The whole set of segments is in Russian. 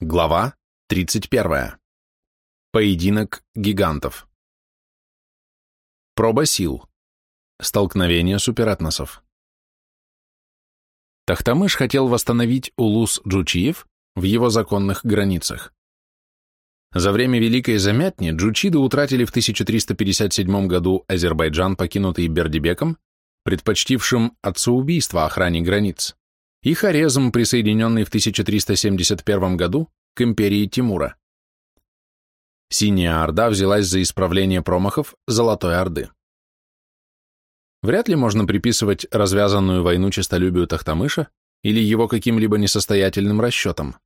Глава 31. Поединок гигантов. Проба сил. Столкновение суперэтносов. Тахтамыш хотел восстановить улус Джучиев в его законных границах. За время Великой Замятни джучиды утратили в 1357 году Азербайджан, покинутый Бердибеком, предпочтившим отцеубийство охране границ и Хорезм, присоединенный в 1371 году к империи Тимура. Синяя Орда взялась за исправление промахов Золотой Орды. Вряд ли можно приписывать развязанную войну честолюбию Тахтамыша или его каким-либо несостоятельным расчетам.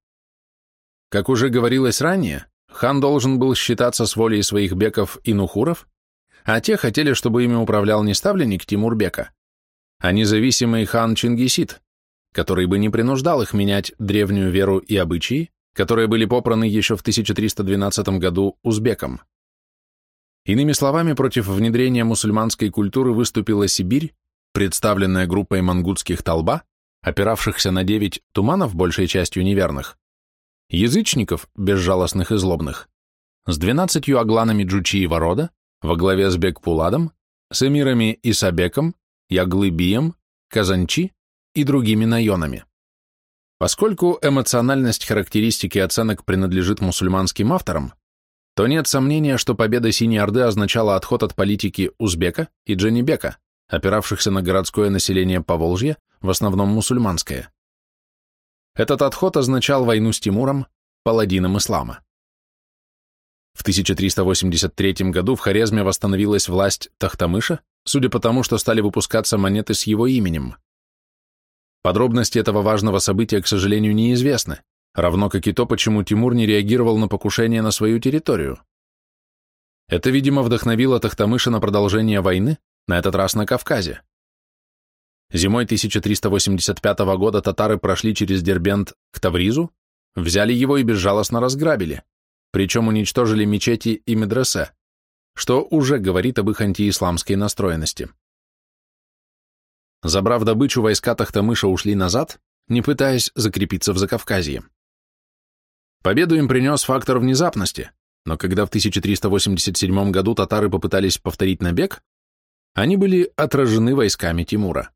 Как уже говорилось ранее, хан должен был считаться с волей своих беков и нухуров, а те хотели, чтобы ими управлял не ставленник Тимурбека, а независимый хан Чингисид, который бы не принуждал их менять древнюю веру и обычаи, которые были попраны еще в 1312 году узбекам. Иными словами, против внедрения мусульманской культуры выступила Сибирь, представленная группой мангутских толба, опиравшихся на девять туманов, большей частью неверных, язычников, безжалостных и злобных, с двенадцатью агланами Джучиева рода, во главе с Бекпуладом, с эмирами Исабеком, Яглыбием, Казанчи и другими найонами. Поскольку эмоциональность характеристики оценок принадлежит мусульманским авторам, то нет сомнения, что победа Синей Орды означала отход от политики Узбека и Джанибека, опиравшихся на городское население Поволжья, в основном мусульманское. Этот отход означал войну с Тимуром, паладином ислама. В 1383 году в Хорезме восстановилась власть Тахтамыша, судя по тому, что стали выпускаться монеты с его именем – Подробности этого важного события, к сожалению, неизвестны, равно как и то, почему Тимур не реагировал на покушение на свою территорию. Это, видимо, вдохновило Тахтамыша на продолжение войны, на этот раз на Кавказе. Зимой 1385 года татары прошли через Дербент к Тавризу, взяли его и безжалостно разграбили, причем уничтожили мечети и медресе, что уже говорит об их антиисламской настроенности. Забрав добычу, войска Тахтамыша ушли назад, не пытаясь закрепиться в Закавказье. Победу им принес фактор внезапности, но когда в 1387 году татары попытались повторить набег, они были отражены войсками Тимура.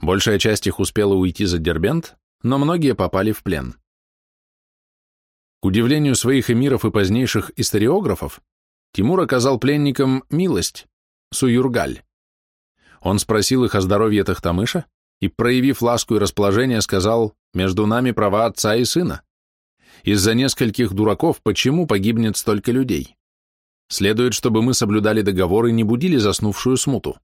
Большая часть их успела уйти за Дербент, но многие попали в плен. К удивлению своих эмиров и позднейших историографов, Тимур оказал пленникам милость, суюргаль. Он спросил их о здоровье Тахтамыша и, проявив ласку и расположение, сказал, «Между нами права отца и сына. Из-за нескольких дураков почему погибнет столько людей? Следует, чтобы мы соблюдали договор и не будили заснувшую смуту».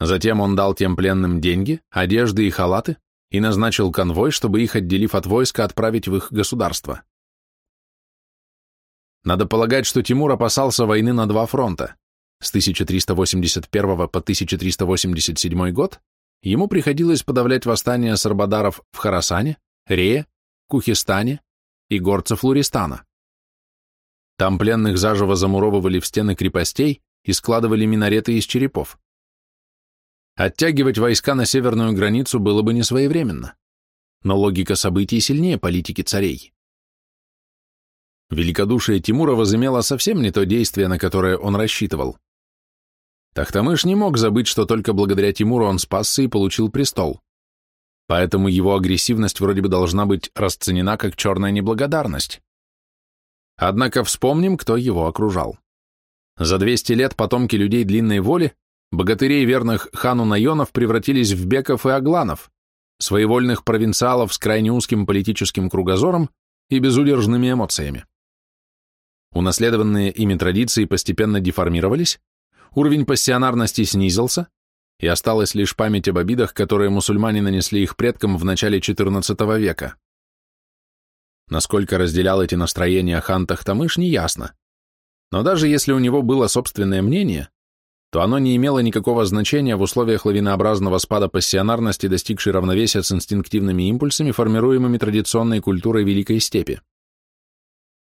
Затем он дал тем пленным деньги, одежды и халаты и назначил конвой, чтобы их, отделив от войска, отправить в их государство. Надо полагать, что Тимур опасался войны на два фронта. С 1381 по 1387 год ему приходилось подавлять восстания сарбадаров в Харасане, Рее, Кухистане и горцев Луристана. Там пленных заживо замуровывали в стены крепостей и складывали минареты из черепов. Оттягивать войска на северную границу было бы не своевременно, но логика событий сильнее политики царей. Великодушие Тимура возымело совсем не то действие, на которое он рассчитывал. Тахтамыш не мог забыть, что только благодаря Тимуру он спасся и получил престол. Поэтому его агрессивность вроде бы должна быть расценена как черная неблагодарность. Однако вспомним, кто его окружал. За 200 лет потомки людей длинной воли, богатырей верных хану Найонов превратились в беков и агланов, своевольных провинциалов с крайне узким политическим кругозором и безудержными эмоциями. Унаследованные ими традиции постепенно деформировались, уровень пассионарности снизился, и осталась лишь память об обидах, которые мусульмане нанесли их предкам в начале XIV века. Насколько разделял эти настроения хан Тахтамыш, неясно. Но даже если у него было собственное мнение, то оно не имело никакого значения в условиях лавинообразного спада пассионарности, достигшей равновесия с инстинктивными импульсами, формируемыми традиционной культурой Великой Степи.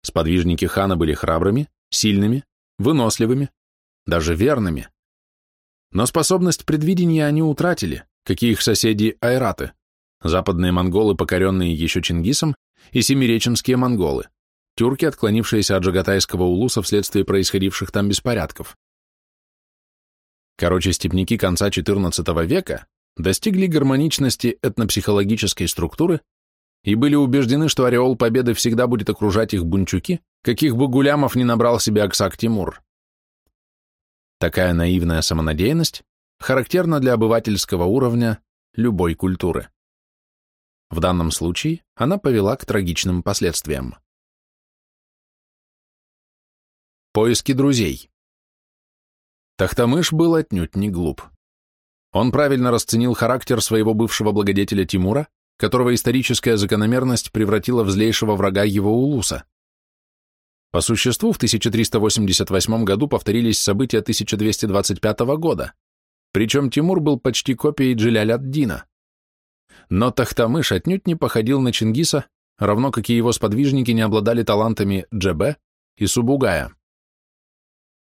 Сподвижники хана были храбрыми, сильными, выносливыми, даже верными. Но способность предвидения они утратили, как и их соседи айраты, западные монголы, покоренные еще Чингисом, и семиреченские монголы, тюрки, отклонившиеся от Джагатайского улуса вследствие происходивших там беспорядков. Короче, степняки конца XIV века достигли гармоничности этнопсихологической структуры и были убеждены, что ореол победы всегда будет окружать их бунчуки, каких бы гулямов не набрал себе Аксак Тимур. Такая наивная самонадеянность характерна для обывательского уровня любой культуры. В данном случае она повела к трагичным последствиям. Поиски друзей. Тахтамыш был отнюдь не глуп. Он правильно расценил характер своего бывшего благодетеля Тимура, которого историческая закономерность превратила в злейшего врага его Улуса. По существу, в 1388 году повторились события 1225 года, причем Тимур был почти копией Джиляль-ад-Дина. Но Тахтамыш отнюдь не походил на Чингиса, равно как и его сподвижники не обладали талантами Джебе и Субугая.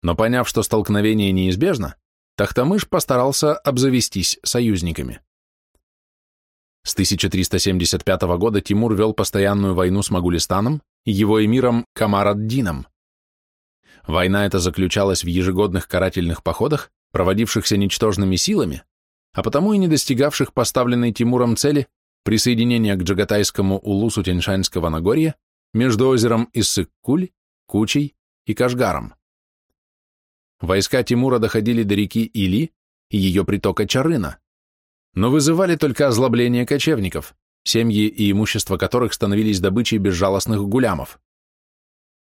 Но поняв, что столкновение неизбежно, Тахтамыш постарался обзавестись союзниками. С 1375 года Тимур вел постоянную войну с Магулистаном его эмиром Камар-ад-Дином. Война эта заключалась в ежегодных карательных походах, проводившихся ничтожными силами, а потому и не достигавших поставленной Тимуром цели присоединения к Джагатайскому улусу Тяньшанского Нагорья между озером Иссык-Куль, Кучей и Кашгаром. Войска Тимура доходили до реки Или и ее притока Чарына, но вызывали только озлобление кочевников, семьи и имущество которых становились добычей безжалостных гулямов.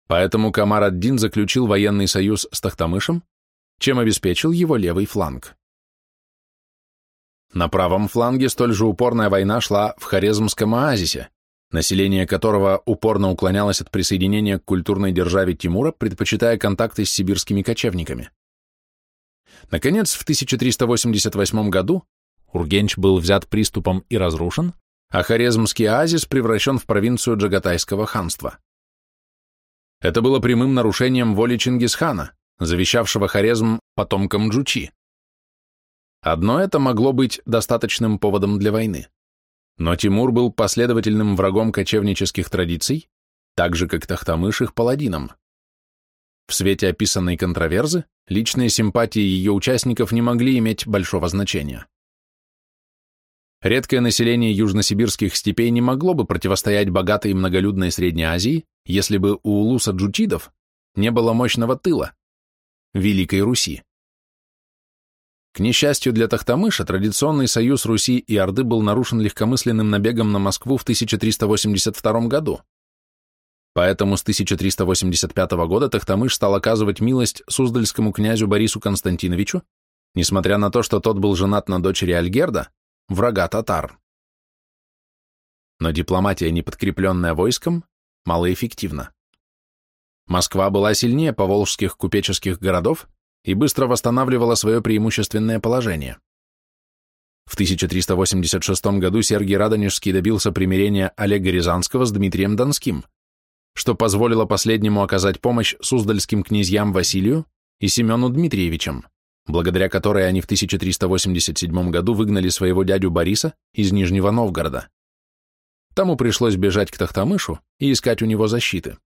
Поэтому Камар ад-Дин заключил военный союз с Тахтамышем, чем обеспечил его левый фланг. На правом фланге столь же упорная война шла в Хорезмском оазисе, население которого упорно уклонялось от присоединения к культурной державе Тимура, предпочитая контакты с сибирскими кочевниками. Наконец, в 1388 году Ургенч был взят приступом и разрушен, а Хорезмский оазис превращен в провинцию Джагатайского ханства. Это было прямым нарушением воли Чингисхана, завещавшего Хорезм потомкам Джучи. Одно это могло быть достаточным поводом для войны. Но Тимур был последовательным врагом кочевнических традиций, так же, как Тахтамыш их паладином. В свете описанной контроверзы личные симпатии ее участников не могли иметь большого значения. Редкое население южносибирских степей не могло бы противостоять богатой и многолюдной Средней Азии, если бы у улуса джучидов не было мощного тыла – Великой Руси. К несчастью для Тахтамыша, традиционный союз Руси и Орды был нарушен легкомысленным набегом на Москву в 1382 году. Поэтому с 1385 года Тахтамыш стал оказывать милость Суздальскому князю Борису Константиновичу, несмотря на то, что тот был женат на дочери Альгерда, врага татар. Но дипломатия, не подкрепленная войском, малоэффективна. Москва была сильнее поволжских купеческих городов, и быстро восстанавливала свое преимущественное положение. В 1386 году Сергий Радонежский добился примирения Олега Рязанского с Дмитрием Донским, что позволило последнему оказать помощь суздальским князьям Василию и Семену Дмитриевичам, благодаря которой они в 1387 году выгнали своего дядю Бориса из Нижнего Новгорода. Тому пришлось бежать к Тахтамышу и искать у него защиты.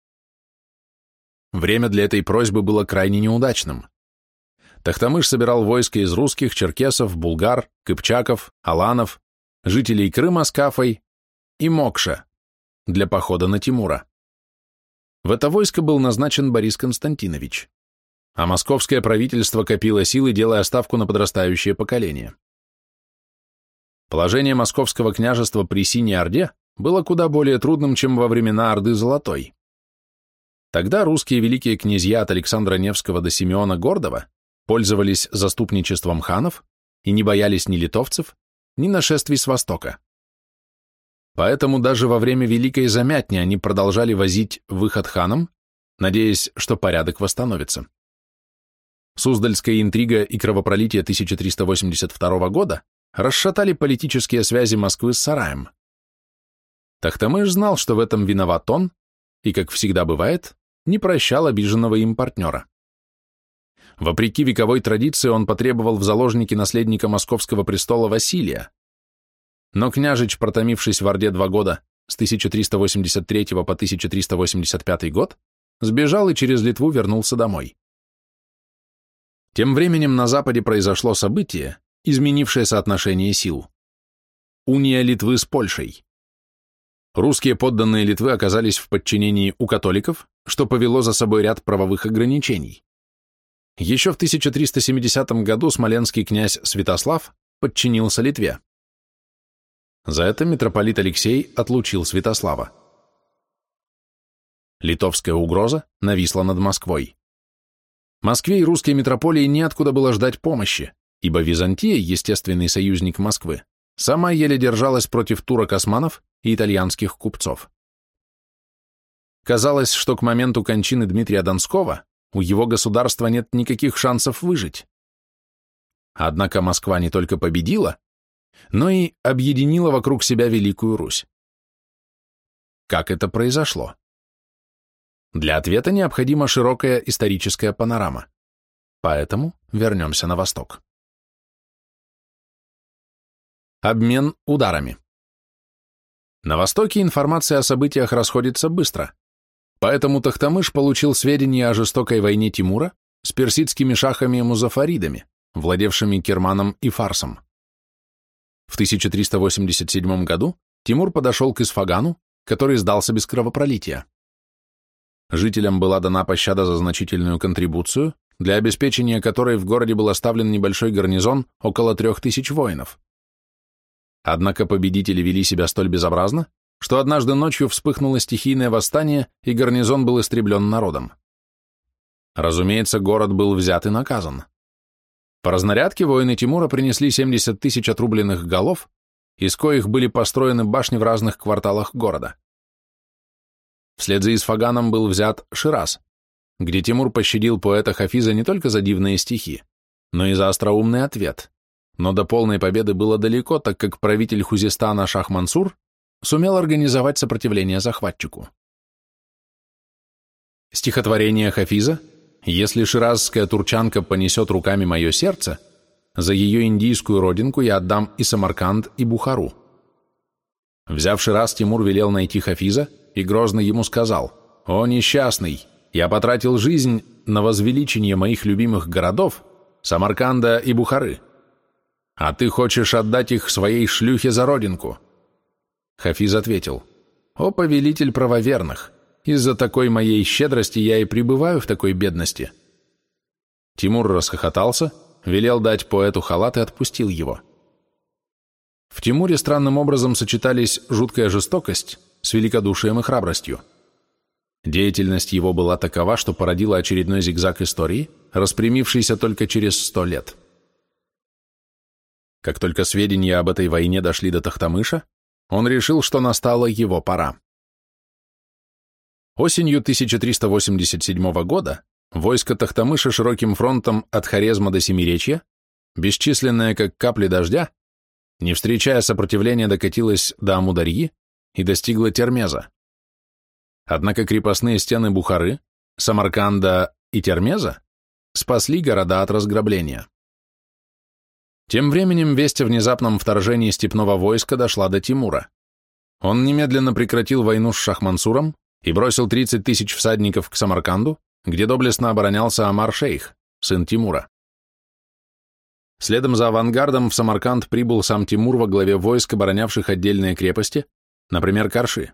Время для этой просьбы было крайне неудачным. Тахтамыш собирал войско из русских, черкесов, булгар, кыпчаков, аланов, жителей Крыма с Кафой и Мокша для похода на Тимура. В это войско был назначен Борис Константинович, а московское правительство копило силы, делая ставку на подрастающее поколение. Положение московского княжества при Синей Орде было куда более трудным, чем во времена Орды Золотой. Тогда русские великие князья от Александра Невского до Симеона Гордова пользовались заступничеством ханов и не боялись ни литовцев, ни нашествий с востока. Поэтому даже во время Великой Замятни они продолжали возить выход ханам, надеясь, что порядок восстановится. Суздальская интрига и кровопролитие 1382 года расшатали политические связи Москвы с Сараем. Тахтамыш знал, что в этом виноват он, и, как всегда бывает, не прощал обиженного им партнера. Вопреки вековой традиции он потребовал в заложники наследника московского престола Василия. Но княжич, протомившись в Орде два года, с 1383 по 1385 год, сбежал и через Литву вернулся домой. Тем временем на Западе произошло событие, изменившее соотношение сил. Уния Литвы с Польшей. Русские подданные Литвы оказались в подчинении у католиков, что повело за собой ряд правовых ограничений. Еще в 1370 году смоленский князь Святослав подчинился Литве. За это митрополит Алексей отлучил Святослава. Литовская угроза нависла над Москвой. Москве и русской метрополии неоткуда было ждать помощи, ибо Византия, естественный союзник Москвы, сама еле держалась против турок-османов и итальянских купцов. Казалось, что к моменту кончины Дмитрия Донского у его государства нет никаких шансов выжить. Однако Москва не только победила, но и объединила вокруг себя Великую Русь. Как это произошло? Для ответа необходима широкая историческая панорама. Поэтому вернемся на восток. Обмен ударами. На Востоке информация о событиях расходится быстро, поэтому Тахтамыш получил сведения о жестокой войне Тимура с персидскими шахами и музафаридами, владевшими Керманом и Фарсом. В 1387 году Тимур подошел к Исфагану, который сдался без кровопролития. Жителям была дана пощада за значительную контрибуцию, для обеспечения которой в городе был оставлен небольшой гарнизон около трех тысяч воинов. Однако победители вели себя столь безобразно, что однажды ночью вспыхнуло стихийное восстание, и гарнизон был истреблен народом. Разумеется, город был взят и наказан. По разнарядке воины Тимура принесли 70 тысяч отрубленных голов, из коих были построены башни в разных кварталах города. Вслед за Исфаганом был взят Шираз, где Тимур пощадил поэта Хафиза не только за дивные стихи, но и за остроумный ответ. Но до полной победы было далеко, так как правитель Хузистана Шах Мансур сумел организовать сопротивление захватчику. Стихотворение Хафиза «Если ширазская турчанка понесет руками мое сердце, за ее индийскую родинку я отдам и Самарканд, и Бухару». Взяв Шираз, Тимур велел найти Хафиза и грозно ему сказал «О, несчастный, я потратил жизнь на возвеличение моих любимых городов, Самарканда и Бухары, а ты хочешь отдать их своей шлюхе за родинку». Хафиз ответил «О, повелитель правоверных, из-за такой моей щедрости я и пребываю в такой бедности». Тимур расхохотался, велел дать поэту халат и отпустил его. В Тимуре странным образом сочетались жуткая жестокость с великодушием и храбростью. Деятельность его была такова, что породила очередной зигзаг истории, распрямившийся только через сто лет. Как только сведения об этой войне дошли до Тахтамыша, он решил, что настала его пора. Осенью 1387 года войско Тахтамыша широким фронтом от Хорезма до Семиречья, бесчисленное как капли дождя, не встречая сопротивления, докатилось до Амударьи и достигло Термеза. Однако крепостные стены Бухары, Самарканда и Термеза спасли города от разграбления. Тем временем весть о внезапном вторжении степного войска дошла до Тимура. Он немедленно прекратил войну с Шахмансуром и бросил 30 тысяч всадников к Самарканду, где доблестно оборонялся Амар-Шейх, сын Тимура. Следом за авангардом в Самарканд прибыл сам Тимур во главе войск, оборонявших отдельные крепости, например, Карши.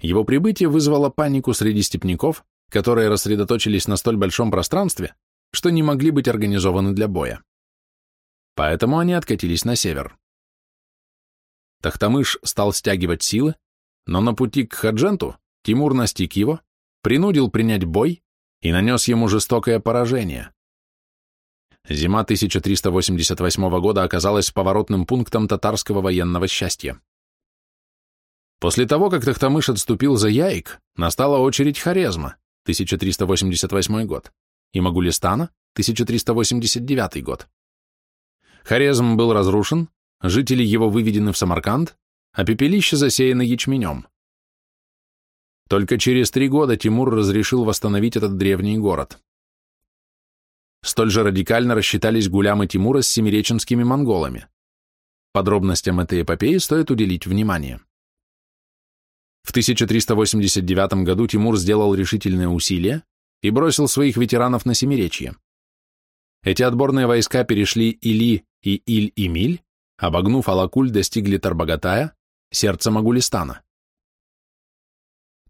Его прибытие вызвало панику среди степняков, которые рассредоточились на столь большом пространстве, что не могли быть организованы для боя. Поэтому они откатились на север. Тахтамыш стал стягивать силы, но на пути к Хадженту Тимур настиг его, принудил принять бой и нанес ему жестокое поражение. Зима 1388 года оказалась поворотным пунктом татарского военного счастья. После того, как Тахтамыш отступил за Яик, настала очередь Хорезма, 1388 год, и Магулистана, 1389 год. Хорезм был разрушен, жители его выведены в Самарканд, а пепелище засеяно ячменем. Только через три года Тимур разрешил восстановить этот древний город. Столь же радикально рассчитались гулямы Тимура с семиреченскими монголами. Подробностям этой эпопеи стоит уделить внимание. 1389 году Тимур сделал решительное усилие и бросил своих ветеранов на Семиречье. Эти отборные войска перешли Или и Иль-Имиль, обогнув Алакуль, достигли Тарбагатая, сердца Магулистана.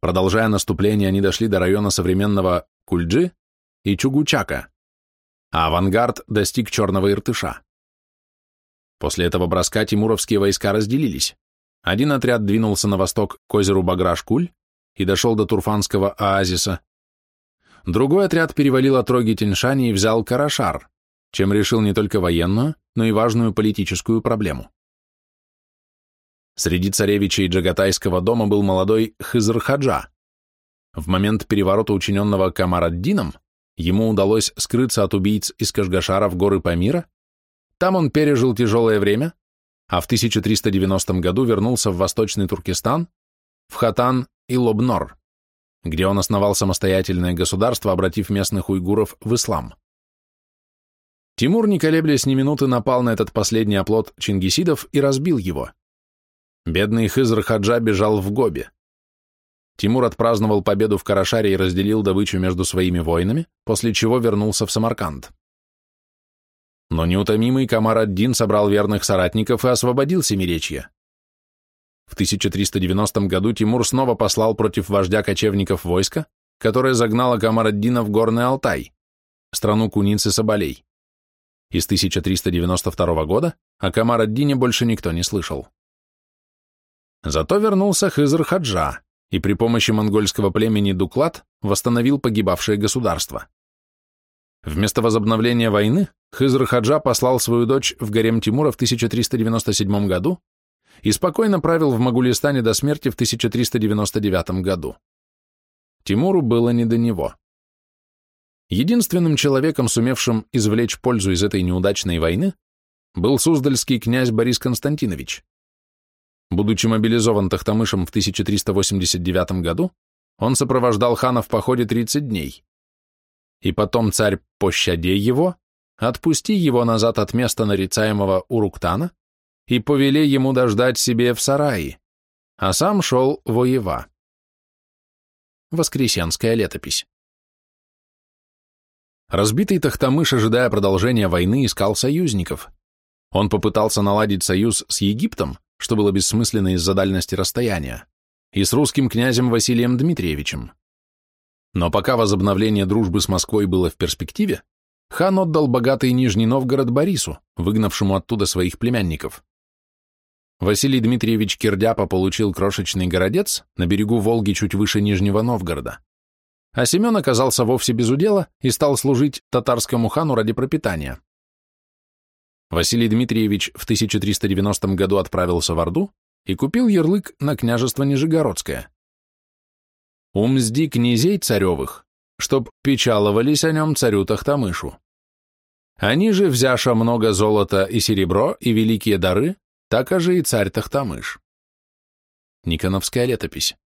Продолжая наступление, они дошли до района современного Кульджи и Чугучака, а авангард достиг Черного Иртыша. После этого броска тимуровские войска разделились. Один отряд двинулся на восток к озеру Баграш-Куль и дошел до Турфанского оазиса. Другой отряд перевалил отроги Тиньшани и взял Карашар, чем решил не только военную, но и важную политическую проблему. Среди царевичей Джагатайского дома был молодой Хызр Хаджа. В момент переворота, учиненного Камараддином, ему удалось скрыться от убийц из Кашгашара в горы Памира, там он пережил тяжелое время, а в 1390 году вернулся в Восточный Туркестан, в Хатан и Лобнор, где он основал самостоятельное государство, обратив местных уйгуров в ислам. Тимур, не колеблясь ни минуты, напал на этот последний оплот чингисидов и разбил его. Бедный Хызр Хаджа бежал в Гобе. Тимур отпраздновал победу в Карашаре и разделил добычу между своими воинами, после чего вернулся в Самарканд. Но неутомимый Камар ад-Дин собрал верных соратников и освободил Семиречье. В 1390 году Тимур снова послал против вождя кочевников войска, которое загнало Камар ад-Дина в Горный Алтай, страну куниц и соболей. И с 1392 года о Камар ад-Дине больше никто не слышал. Зато вернулся Хызр Хаджа и при помощи монгольского племени Дуклад восстановил погибавшее государство. Вместо возобновления войны Хызр Хаджа послал свою дочь в гарем Тимура в 1397 году и спокойно правил в Магулистане до смерти в 1399 году. Тимуру было не до него. Единственным человеком, сумевшим извлечь пользу из этой неудачной войны, был суздальский князь Борис Константинович. Будучи мобилизован Тахтамышем в 1389 году, он сопровождал хана в походе 30 дней и потом царь, пощади его, отпусти его назад от места нарицаемого Уруктана и повели ему дождать себе в сарае, а сам шел воева. Воскресенская летопись. Разбитый Тахтамыш, ожидая продолжения войны, искал союзников. Он попытался наладить союз с Египтом, что было бессмысленно из-за дальности расстояния, и с русским князем Василием Дмитриевичем. Но пока возобновление дружбы с Москвой было в перспективе, хан отдал богатый Нижний Новгород Борису, выгнавшему оттуда своих племянников. Василий Дмитриевич Кирдяпа получил крошечный городец на берегу Волги чуть выше Нижнего Новгорода. А Семен оказался вовсе без удела и стал служить татарскому хану ради пропитания. Василий Дмитриевич в 1390 году отправился в Орду и купил ярлык на княжество Нижегородское умзди князей царевых, чтоб печаловались о нем царю Тахтамышу. Они же, взяша много золота и серебро и великие дары, так же и царь Тахтамыш. Никоновская летопись.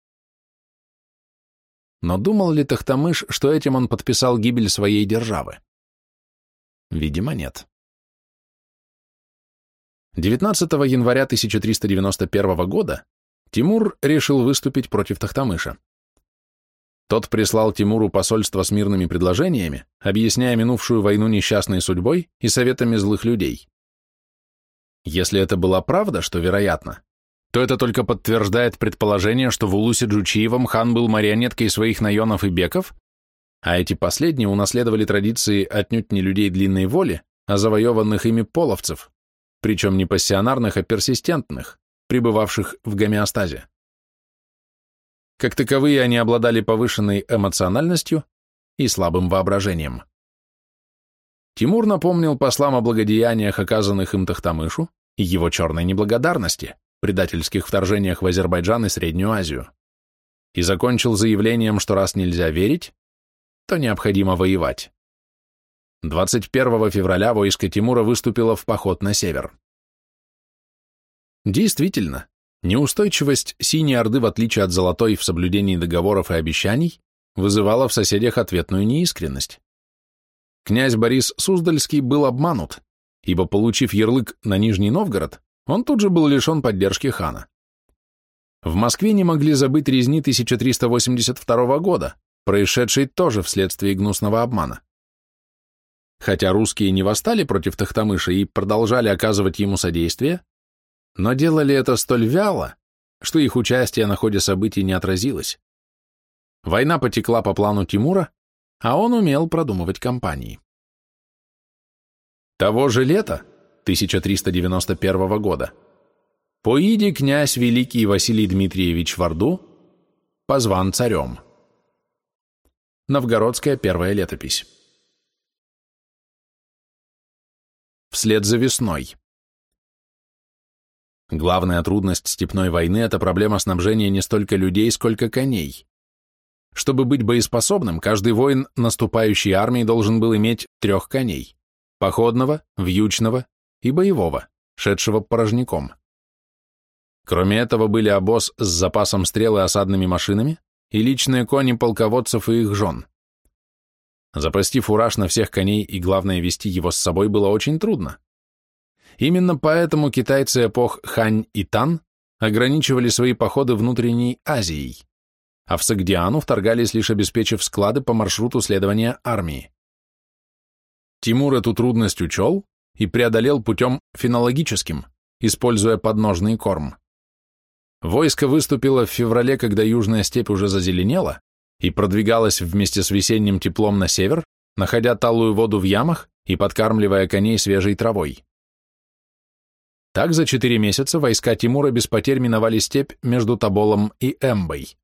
Но думал ли Тахтамыш, что этим он подписал гибель своей державы? Видимо, нет. 19 января 1391 года Тимур решил выступить против Тахтамыша. Тот прислал Тимуру посольство с мирными предложениями, объясняя минувшую войну несчастной судьбой и советами злых людей. Если это была правда, что вероятно, то это только подтверждает предположение, что в Улусе Джучиевом хан был марионеткой своих наенов и беков, а эти последние унаследовали традиции отнюдь не людей длинной воли, а завоеванных ими половцев, причем не пассионарных, а персистентных, пребывавших в гомеостазе. Как таковые они обладали повышенной эмоциональностью и слабым воображением. Тимур напомнил послам о благодеяниях, оказанных им Тахтамышу, и его черной неблагодарности, предательских вторжениях в Азербайджан и Среднюю Азию, и закончил заявлением, что раз нельзя верить, то необходимо воевать. 21 февраля войско Тимура выступило в поход на север. Действительно, Неустойчивость Синей Орды, в отличие от Золотой в соблюдении договоров и обещаний, вызывала в соседях ответную неискренность. Князь Борис Суздальский был обманут, ибо, получив ярлык на Нижний Новгород, он тут же был лишен поддержки хана. В Москве не могли забыть резни 1382 года, происшедшей тоже вследствие гнусного обмана. Хотя русские не восстали против Тахтамыша и продолжали оказывать ему содействие, но делали это столь вяло, что их участие на ходе событий не отразилось. Война потекла по плану Тимура, а он умел продумывать кампании. Того же лета, 1391 года, по иде князь Великий Василий Дмитриевич Варду позван царем. Новгородская первая летопись. Вслед за весной. Главная трудность степной войны – это проблема снабжения не столько людей, сколько коней. Чтобы быть боеспособным, каждый воин наступающей армии должен был иметь трех коней – походного, вьючного и боевого, шедшего порожняком. Кроме этого были обоз с запасом стрел и осадными машинами и личные кони полководцев и их жен. Запасти фураж на всех коней и, главное, вести его с собой было очень трудно. Именно поэтому китайцы эпох Хань и Тан ограничивали свои походы внутренней Азией, а в Сагдиану вторгались лишь обеспечив склады по маршруту следования армии. Тимур эту трудность учел и преодолел путем фенологическим, используя подножный корм. Войско выступило в феврале, когда южная степь уже зазеленела, и продвигалось вместе с весенним теплом на север, находя талую воду в ямах и подкармливая коней свежей травой. Так за четыре месяца войска Тимура без потерь миновали степь между Тоболом и Эмбой.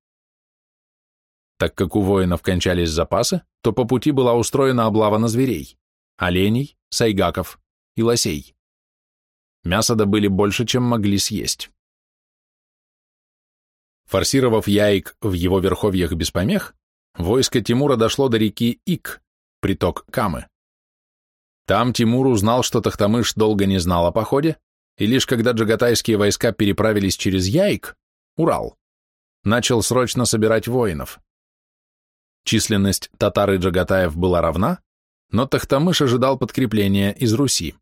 Так как у воинов кончались запасы, то по пути была устроена облава на зверей – оленей, сайгаков и лосей. Мяса добыли больше, чем могли съесть. Форсировав Яик в его верховьях без помех, войско Тимура дошло до реки Ик, приток Камы. Там Тимур узнал, что Тахтамыш долго не знал о походе и лишь когда джагатайские войска переправились через Яик, Урал, начал срочно собирать воинов. Численность татар и джагатаев была равна, но Тахтамыш ожидал подкрепления из Руси.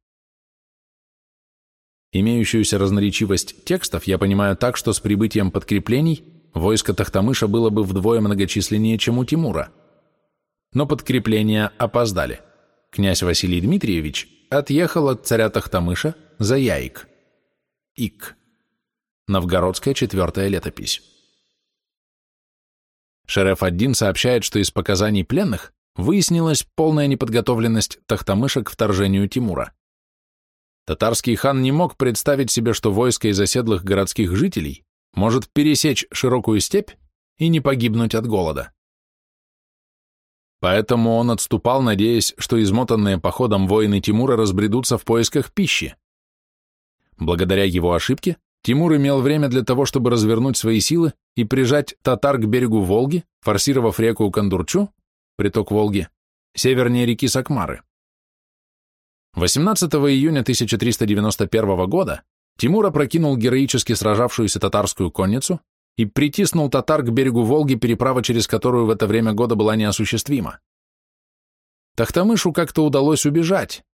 Имеющуюся разноречивость текстов я понимаю так, что с прибытием подкреплений войско Тахтамыша было бы вдвое многочисленнее, чем у Тимура. Но подкрепления опоздали. Князь Василий Дмитриевич отъехал от царя Тахтамыша за Яик. Ик. Новгородская четвертая летопись. Шереф один сообщает, что из показаний пленных выяснилась полная неподготовленность Тахтамыша к вторжению Тимура. Татарский хан не мог представить себе, что войско из оседлых городских жителей может пересечь широкую степь и не погибнуть от голода. Поэтому он отступал, надеясь, что измотанные походом воины Тимура разбредутся в поисках пищи. Благодаря его ошибке Тимур имел время для того, чтобы развернуть свои силы и прижать татар к берегу Волги, форсировав реку Кандурчу, приток Волги, севернее реки Сакмары. 18 июня 1391 года Тимур опрокинул героически сражавшуюся татарскую конницу и притиснул татар к берегу Волги, переправа через которую в это время года была неосуществима. Тахтамышу как-то удалось убежать,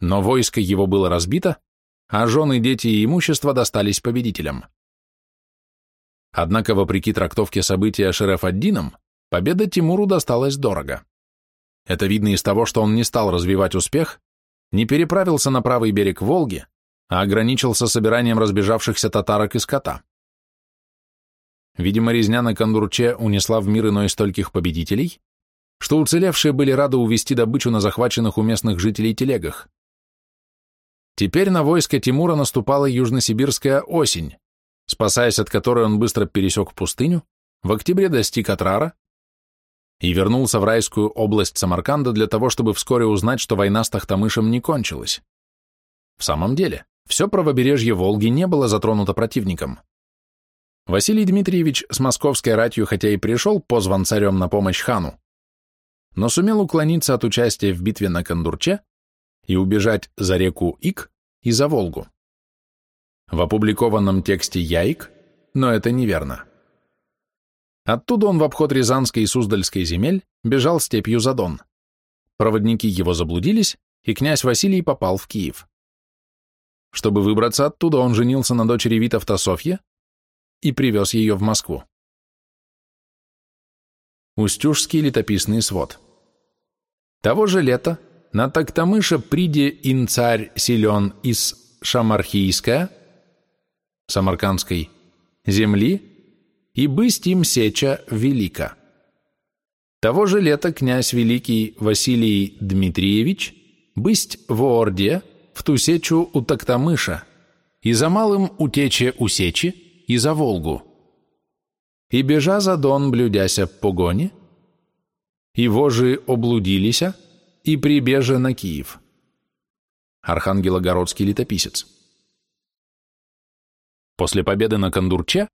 но войско его было разбито, а жены, дети и имущество достались победителям. Однако, вопреки трактовке события Шереф-ад-Дином, победа Тимуру досталась дорого. Это видно из того, что он не стал развивать успех, не переправился на правый берег Волги, а ограничился собиранием разбежавшихся татарок и скота. Видимо, резня на Кондурче унесла в мир иной стольких победителей, что уцелевшие были рады увести добычу на захваченных у местных жителей телегах. Теперь на войско Тимура наступала южносибирская осень, спасаясь от которой он быстро пересек пустыню, в октябре достиг Атрара, и вернулся в райскую область Самарканда для того, чтобы вскоре узнать, что война с Тахтамышем не кончилась. В самом деле, все правобережье Волги не было затронуто противником. Василий Дмитриевич с московской ратью хотя и пришел позван царем на помощь хану, но сумел уклониться от участия в битве на Кондурче и убежать за реку Ик и за Волгу. В опубликованном тексте Яик, но это неверно. Оттуда он в обход Рязанской и Суздальской земель бежал степью за Дон. Проводники его заблудились, и князь Василий попал в Киев. Чтобы выбраться оттуда, он женился на дочери Витовта Софье и привез ее в Москву. Устюжский летописный свод. Того же лета на Токтамыша приде ин царь силен из Шамархийская, Самаркандской, земли, и бысть им сеча велика. Того же лета князь великий Василий Дмитриевич бысть в Орде в ту сечу у Токтамыша, и за малым утече у сечи, и за Волгу. И бежа за Дон, блюдяся погони, и вожи облудилися, и прибеже на Киев. Архангелогородский летописец. После победы на Кондурче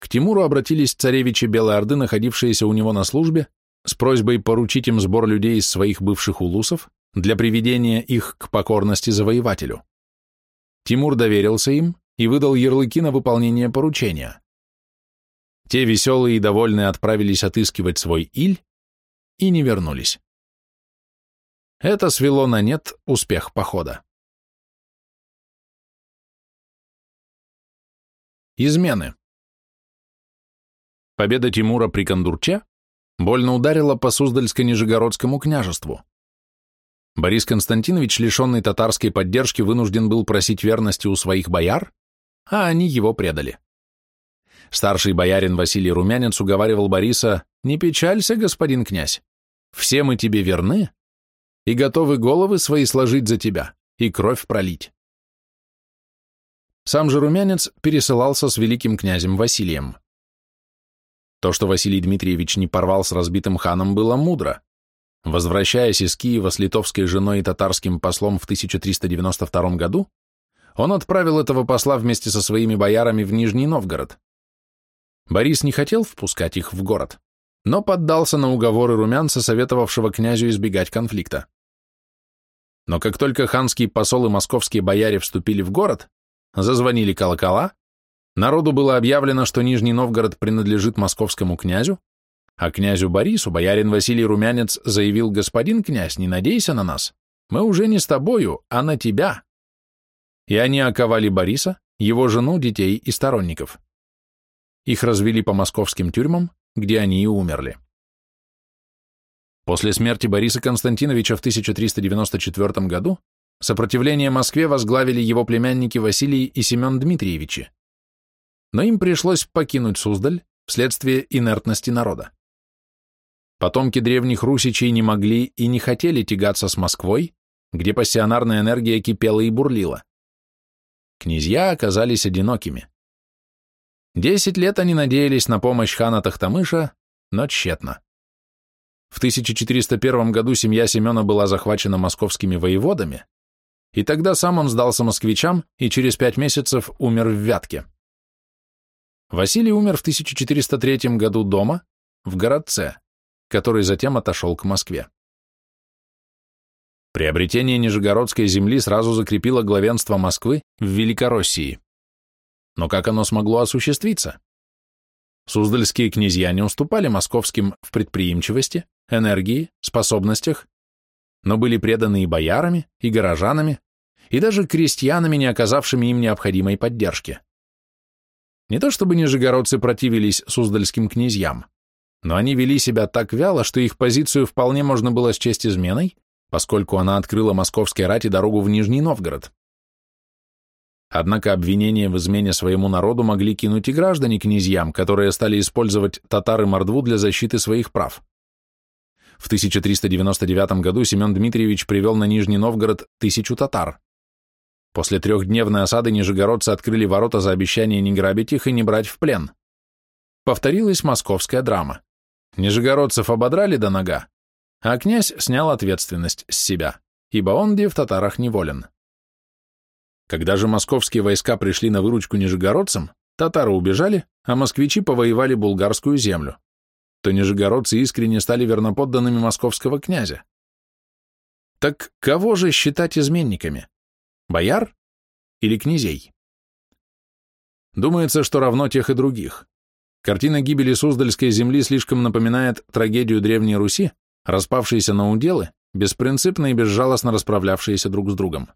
к Тимуру обратились царевичи Белой Орды, находившиеся у него на службе, с просьбой поручить им сбор людей из своих бывших улусов для приведения их к покорности завоевателю. Тимур доверился им и выдал ярлыки на выполнение поручения. Те веселые и довольные отправились отыскивать свой Иль и не вернулись. Это свело на нет успех похода. Измены. Победа Тимура при Кондурче больно ударила по Суздальско-Нижегородскому княжеству. Борис Константинович, лишенный татарской поддержки, вынужден был просить верности у своих бояр, а они его предали. Старший боярин Василий Румянец уговаривал Бориса «Не печалься, господин князь, все мы тебе верны и готовы головы свои сложить за тебя и кровь пролить». Сам же Румянец пересылался с великим князем Василием. То, что Василий Дмитриевич не порвал с разбитым ханом, было мудро. Возвращаясь из Киева с литовской женой и татарским послом в 1392 году, он отправил этого посла вместе со своими боярами в Нижний Новгород. Борис не хотел впускать их в город, но поддался на уговоры румянца, советовавшего князю избегать конфликта. Но как только ханский посол и московские бояре вступили в город, зазвонили колокола, народу было объявлено, что Нижний Новгород принадлежит московскому князю, а князю Борису боярин Василий Румянец заявил, господин князь, не надейся на нас, мы уже не с тобою, а на тебя. И они оковали Бориса, его жену, детей и сторонников. Их развели по московским тюрьмам, где они и умерли. После смерти Бориса Константиновича в 1394 году сопротивление Москве возглавили его племянники Василий и Семен Дмитриевичи. Но им пришлось покинуть Суздаль вследствие инертности народа. Потомки древних русичей не могли и не хотели тягаться с Москвой, где пассионарная энергия кипела и бурлила. Князья оказались одинокими. Десять лет они надеялись на помощь хана Тахтамыша, но тщетно. В 1401 году семья Семена была захвачена московскими воеводами, и тогда сам он сдался москвичам и через пять месяцев умер в Вятке. Василий умер в 1403 году дома, в городце, который затем отошел к Москве. Приобретение Нижегородской земли сразу закрепило главенство Москвы в Великороссии. Но как оно смогло осуществиться? Суздальские князья не уступали московским в предприимчивости, энергии, способностях, но были преданы и боярами, и горожанами, и даже крестьянами, не оказавшими им необходимой поддержки. Не то чтобы нижегородцы противились суздальским князьям, но они вели себя так вяло, что их позицию вполне можно было счесть изменой, поскольку она открыла московской рати дорогу в Нижний Новгород. Однако обвинения в измене своему народу могли кинуть и граждане князьям, которые стали использовать татары Мордву для защиты своих прав. В 1399 году Семен Дмитриевич привел на Нижний Новгород тысячу татар. После трехдневной осады нижегородцы открыли ворота за обещание не грабить их и не брать в плен. Повторилась московская драма. Нижегородцев ободрали до нога, а князь снял ответственность с себя, ибо он где в татарах неволен. Когда же московские войска пришли на выручку нижегородцам, татары убежали, а москвичи повоевали булгарскую землю, то нижегородцы искренне стали верноподданными московского князя. Так кого же считать изменниками? Бояр или князей? Думается, что равно тех и других. Картина гибели Суздальской земли слишком напоминает трагедию Древней Руси, распавшиеся на уделы, беспринципно и безжалостно расправлявшиеся друг с другом.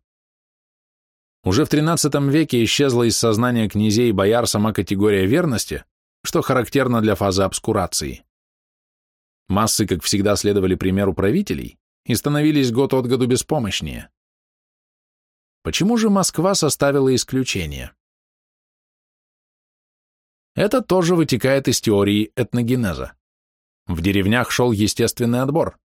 Уже в XIII веке исчезла из сознания князей и бояр сама категория верности, что характерно для фазы обскурации. Массы, как всегда, следовали примеру правителей и становились год от году беспомощнее. Почему же Москва составила исключение? Это тоже вытекает из теории этногенеза. В деревнях шел естественный отбор.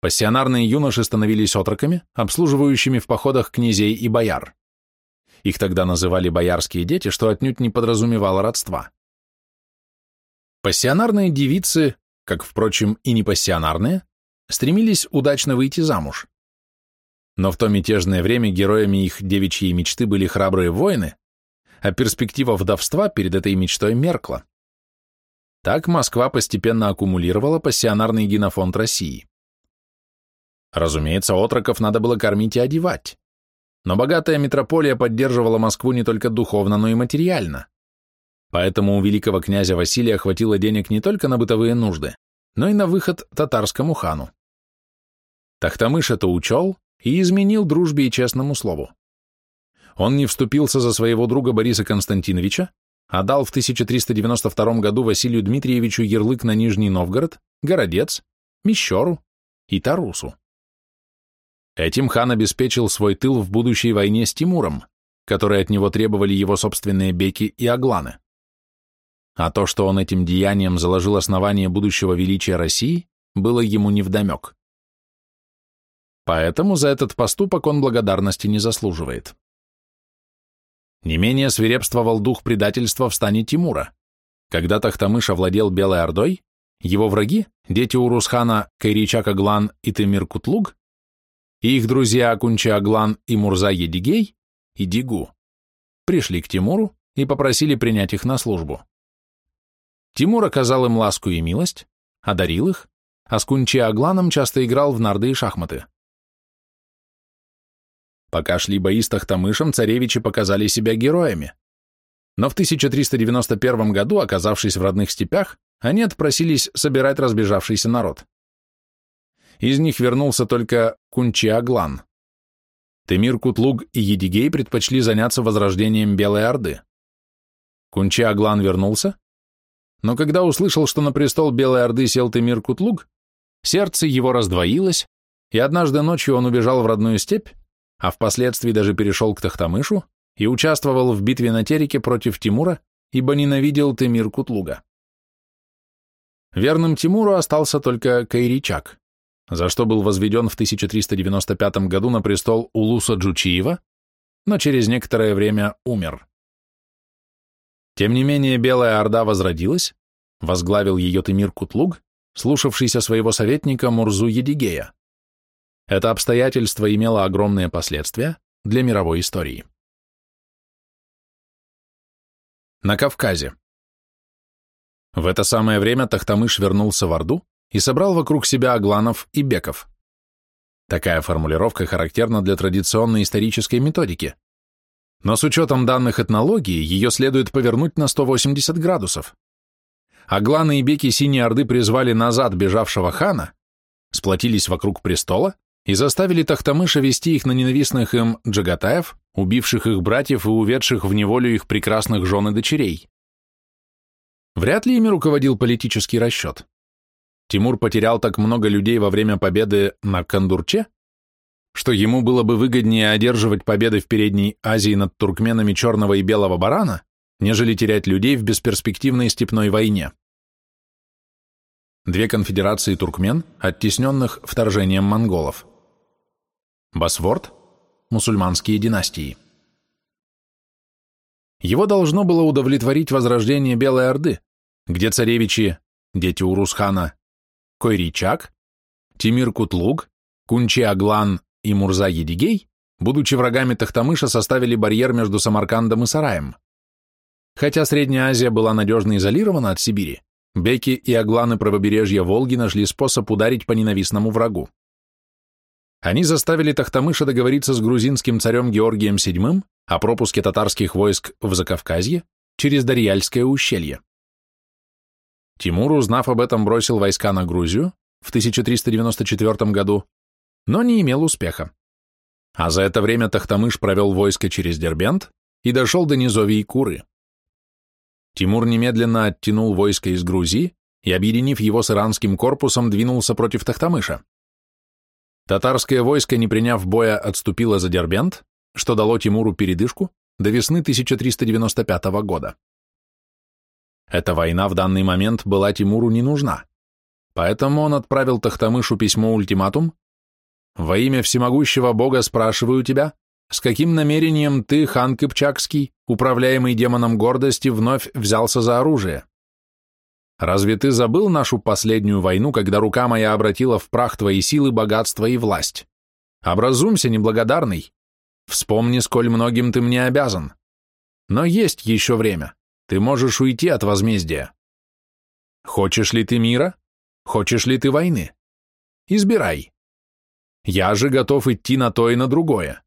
Пассионарные юноши становились отроками, обслуживающими в походах князей и бояр. Их тогда называли боярские дети, что отнюдь не подразумевало родства. Пассионарные девицы, как, впрочем, и непассионарные, стремились удачно выйти замуж. Но в то мятежное время героями их девичьей мечты были храбрые воины, а перспектива вдовства перед этой мечтой меркла. Так Москва постепенно аккумулировала пассионарный генофонд России. Разумеется, отроков надо было кормить и одевать. Но богатая метрополия поддерживала Москву не только духовно, но и материально. Поэтому у великого князя Василия хватило денег не только на бытовые нужды, но и на выход татарскому хану. Тахтамыш это учел и изменил дружбе и честному слову. Он не вступился за своего друга Бориса Константиновича, а дал в 1392 году Василию Дмитриевичу ярлык на Нижний Новгород, Городец, Мещеру и Тарусу. Этим хан обеспечил свой тыл в будущей войне с Тимуром, которые от него требовали его собственные беки и агланы. А то, что он этим деянием заложил основание будущего величия России, было ему невдомек. Поэтому за этот поступок он благодарности не заслуживает. Не менее свирепствовал дух предательства в стане Тимура. Когда Тахтамыш овладел Белой Ордой, его враги, дети Урусхана Кайричак Аглан и Темир Кутлуг, и их друзья Акунча Аглан и Мурза Едигей и Дигу, пришли к Тимуру и попросили принять их на службу. Тимур оказал им ласку и милость, одарил их, а с Кунчи Агланом часто играл в нарды и шахматы. Пока шли бои с Тахтамышем, царевичи показали себя героями. Но в 1391 году, оказавшись в родных степях, они отпросились собирать разбежавшийся народ. Из них вернулся только Кунчи-Аглан. Темир Кутлуг и Едигей предпочли заняться возрождением Белой Орды. Кунчи-Аглан вернулся, но когда услышал, что на престол Белой Орды сел Темир Кутлуг, сердце его раздвоилось, и однажды ночью он убежал в родную степь, а впоследствии даже перешел к Тахтамышу и участвовал в битве на Тереке против Тимура, ибо ненавидел Темир Кутлуга. Верным Тимуру остался только Кайричак, за что был возведен в 1395 году на престол Улуса Джучиева, но через некоторое время умер. Тем не менее, Белая Орда возродилась, возглавил ее Темир Кутлуг, слушавшийся своего советника Мурзу Едигея. Это обстоятельство имело огромные последствия для мировой истории. На Кавказе. В это самое время Тахтамыш вернулся в Орду и собрал вокруг себя агланов и беков. Такая формулировка характерна для традиционной исторической методики. Но с учетом данных этнологии ее следует повернуть на 180 градусов. Агланы и беки Синей Орды призвали назад бежавшего хана, сплотились вокруг престола и заставили Тахтамыша вести их на ненавистных им джагатаев, убивших их братьев и уведших в неволю их прекрасных жен и дочерей. Вряд ли ими руководил политический расчет. Тимур потерял так много людей во время победы на Кандурче, что ему было бы выгоднее одерживать победы в Передней Азии над туркменами Черного и Белого Барана, нежели терять людей в бесперспективной степной войне две конфедерации туркмен, оттесненных вторжением монголов. Босворд – мусульманские династии. Его должно было удовлетворить возрождение Белой Орды, где царевичи, дети Урусхана, Койричак, Тимир Кутлуг, Кунчи Аглан и Мурза Едигей, будучи врагами Тахтамыша, составили барьер между Самаркандом и Сараем. Хотя Средняя Азия была надежно изолирована от Сибири, Беки и агланы правобережья Волги нашли способ ударить по ненавистному врагу. Они заставили Тахтамыша договориться с грузинским царем Георгием VII о пропуске татарских войск в Закавказье через Дарьяльское ущелье. Тимур, узнав об этом, бросил войска на Грузию в 1394 году, но не имел успеха. А за это время Тахтамыш провел войско через Дербент и дошел до низовий Куры. Тимур немедленно оттянул войско из Грузии и, объединив его с иранским корпусом, двинулся против Тахтамыша. Татарское войско, не приняв боя, отступило за Дербент, что дало Тимуру передышку до весны 1395 года. Эта война в данный момент была Тимуру не нужна, поэтому он отправил Тахтамышу письмо-ультиматум «Во имя всемогущего Бога спрашиваю тебя, с каким намерением ты, хан Кыпчакский, управляемый демоном гордости, вновь взялся за оружие? Разве ты забыл нашу последнюю войну, когда рука моя обратила в прах твои силы, богатство и власть? Образумся, неблагодарный. Вспомни, сколь многим ты мне обязан. Но есть еще время. Ты можешь уйти от возмездия. Хочешь ли ты мира? Хочешь ли ты войны? Избирай. Я же готов идти на то и на другое.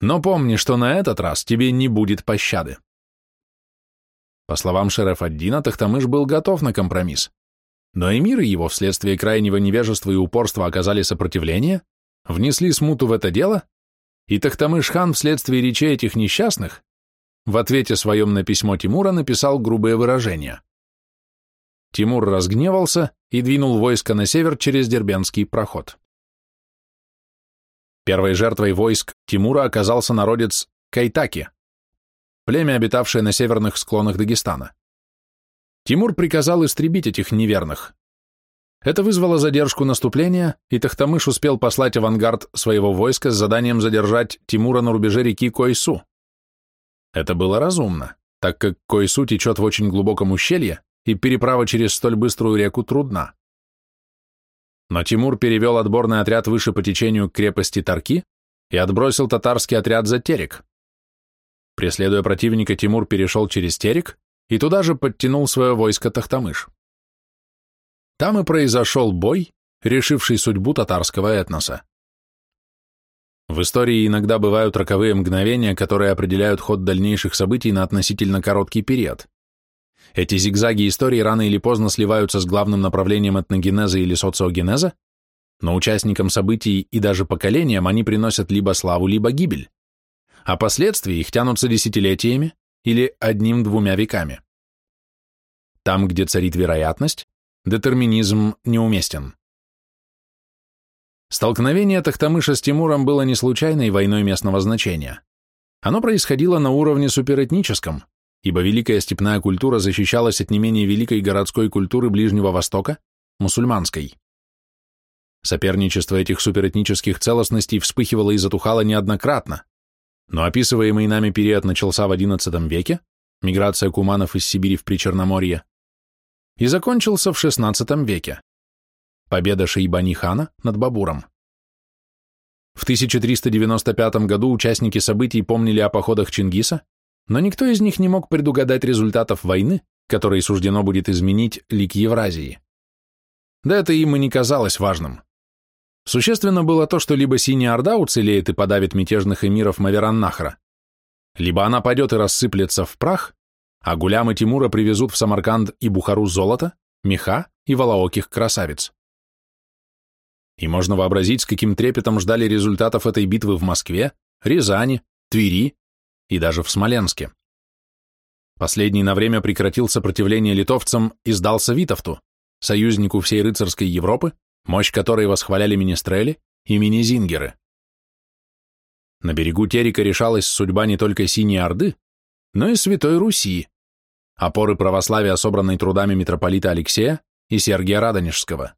Но помни, что на этот раз тебе не будет пощады. По словам Шереф-ад-Дина, Тахтамыш был готов на компромисс. Но эмиры его вследствие крайнего невежества и упорства оказали сопротивление, внесли смуту в это дело, и Тахтамыш-хан вследствие речей этих несчастных в ответе своем на письмо Тимура написал грубые выражения. Тимур разгневался и двинул войско на север через Дербенский проход. Первой жертвой войск Тимура оказался народец Кайтаки, племя, обитавшее на северных склонах Дагестана. Тимур приказал истребить этих неверных. Это вызвало задержку наступления, и Тахтамыш успел послать авангард своего войска с заданием задержать Тимура на рубеже реки Койсу. Это было разумно, так как Койсу течет в очень глубоком ущелье, и переправа через столь быструю реку трудна. Но Тимур перевел отборный отряд выше по течению крепости Тарки и отбросил татарский отряд за Терек. Преследуя противника, Тимур перешел через Терек и туда же подтянул свое войско Тахтамыш. Там и произошел бой, решивший судьбу татарского этноса. В истории иногда бывают роковые мгновения, которые определяют ход дальнейших событий на относительно короткий период. Эти зигзаги истории рано или поздно сливаются с главным направлением этногенеза или социогенеза, но участникам событий и даже поколениям они приносят либо славу, либо гибель, а последствия их тянутся десятилетиями или одним-двумя веками. Там, где царит вероятность, детерминизм неуместен. Столкновение Тахтамыша с Тимуром было не случайной войной местного значения. Оно происходило на уровне суперэтническом, ибо великая степная культура защищалась от не менее великой городской культуры Ближнего Востока, мусульманской. Соперничество этих суперэтнических целостностей вспыхивало и затухало неоднократно, но описываемый нами период начался в XI веке, миграция куманов из Сибири в Причерноморье, и закончился в XVI веке, победа Шейбани-хана над Бабуром. В 1395 году участники событий помнили о походах Чингиса, но никто из них не мог предугадать результатов войны, которой суждено будет изменить лик Евразии. Да это им и не казалось важным. Существенно было то, что либо Синяя Орда уцелеет и подавит мятежных эмиров Маверан-Нахра, либо она пойдет и рассыплется в прах, а гулямы Тимура привезут в Самарканд и Бухару золото, меха и волооких красавиц. И можно вообразить, с каким трепетом ждали результатов этой битвы в Москве, Рязани, Твери и даже в Смоленске. Последний на время прекратил сопротивление литовцам и сдался Витовту, союзнику всей рыцарской Европы, мощь которой восхваляли министрели и мини-зингеры. На берегу Терека решалась судьба не только Синей Орды, но и Святой Руси, опоры православия, собранной трудами митрополита Алексея и Сергия Радонежского.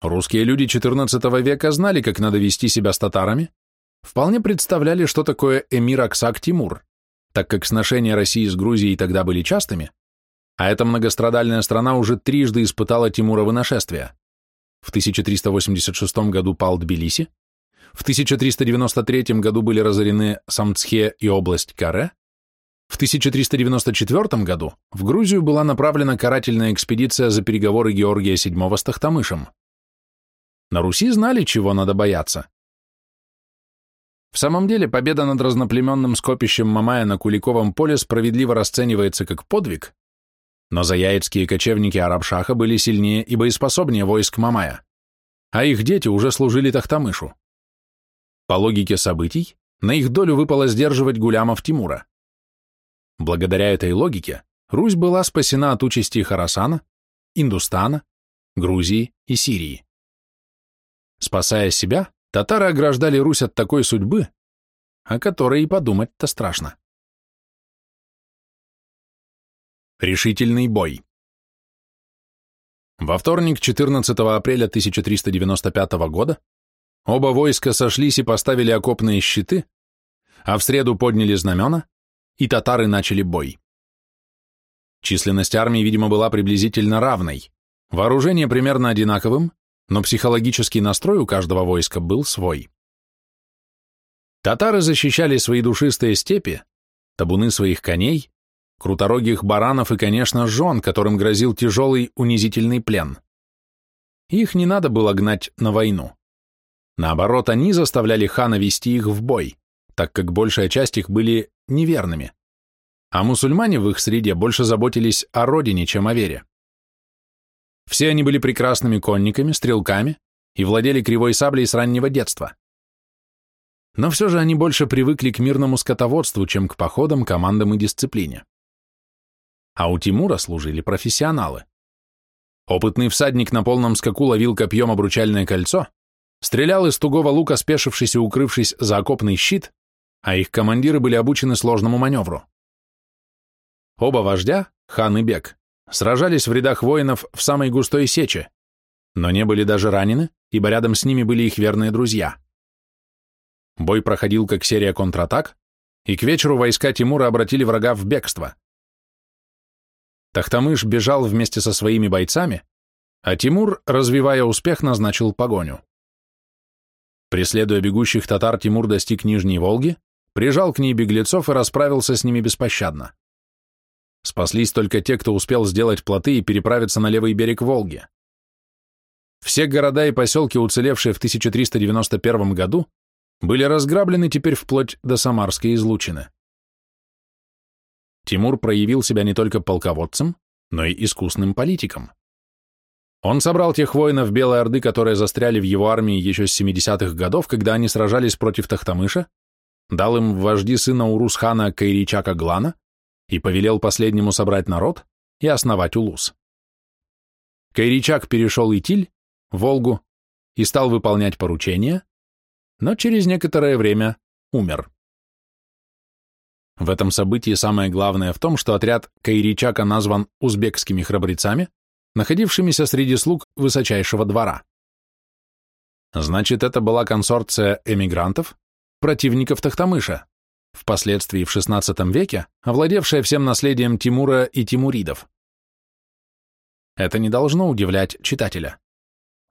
Русские люди XIV века знали, как надо вести себя с татарами, вполне представляли, что такое эмир Аксак-Тимур, так как сношения России с Грузией тогда были частыми, а эта многострадальная страна уже трижды испытала Тимуровы нашествия. В 1386 году пал Тбилиси, в 1393 году были разорены Самцхе и область Каре, в 1394 году в Грузию была направлена карательная экспедиция за переговоры Георгия VII с Тахтамышем. На Руси знали, чего надо бояться. В самом деле, победа над разноплеменным скопищем Мамая на Куликовом поле справедливо расценивается как подвиг, но заяицкие кочевники Арабшаха были сильнее и боеспособнее войск Мамая, а их дети уже служили Тахтамышу. По логике событий, на их долю выпало сдерживать гулямов Тимура. Благодаря этой логике Русь была спасена от участи Харасана, Индустана, Грузии и Сирии. Спасая себя, татары ограждали Русь от такой судьбы, о которой и подумать-то страшно. Решительный бой Во вторник, 14 апреля 1395 года, оба войска сошлись и поставили окопные щиты, а в среду подняли знамена, и татары начали бой. Численность армии, видимо, была приблизительно равной, вооружение примерно одинаковым, но психологический настрой у каждого войска был свой. Татары защищали свои душистые степи, табуны своих коней, круторогих баранов и, конечно, жен, которым грозил тяжелый унизительный плен. Их не надо было гнать на войну. Наоборот, они заставляли хана вести их в бой, так как большая часть их были неверными а мусульмане в их среде больше заботились о родине, чем о вере. Все они были прекрасными конниками, стрелками и владели кривой саблей с раннего детства. Но все же они больше привыкли к мирному скотоводству, чем к походам, командам и дисциплине. А у Тимура служили профессионалы. Опытный всадник на полном скаку ловил копьем обручальное кольцо, стрелял из тугого лука, спешившись и укрывшись за окопный щит, а их командиры были обучены сложному маневру. Оба вождя, хан и бек, сражались в рядах воинов в самой густой сече, но не были даже ранены, ибо рядом с ними были их верные друзья. Бой проходил как серия контратак, и к вечеру войска Тимура обратили врага в бегство. Тахтамыш бежал вместе со своими бойцами, а Тимур, развивая успех, назначил погоню. Преследуя бегущих татар, Тимур достиг Нижней Волги, прижал к ней беглецов и расправился с ними беспощадно. Спаслись только те, кто успел сделать плоты и переправиться на левый берег Волги. Все города и поселки, уцелевшие в 1391 году, были разграблены теперь вплоть до Самарской излучины. Тимур проявил себя не только полководцем, но и искусным политиком. Он собрал тех воинов Белой Орды, которые застряли в его армии еще с 70-х годов, когда они сражались против Тахтамыша, дал им вожди сына Урус-хана Кайричака Глана, и повелел последнему собрать народ и основать Улус. Кайричак перешел Итиль, Волгу, и стал выполнять поручения, но через некоторое время умер. В этом событии самое главное в том, что отряд Кайричака назван узбекскими храбрецами, находившимися среди слуг высочайшего двора. Значит, это была консорция эмигрантов, противников Тахтамыша впоследствии в XVI веке овладевшая всем наследием Тимура и тимуридов. Это не должно удивлять читателя.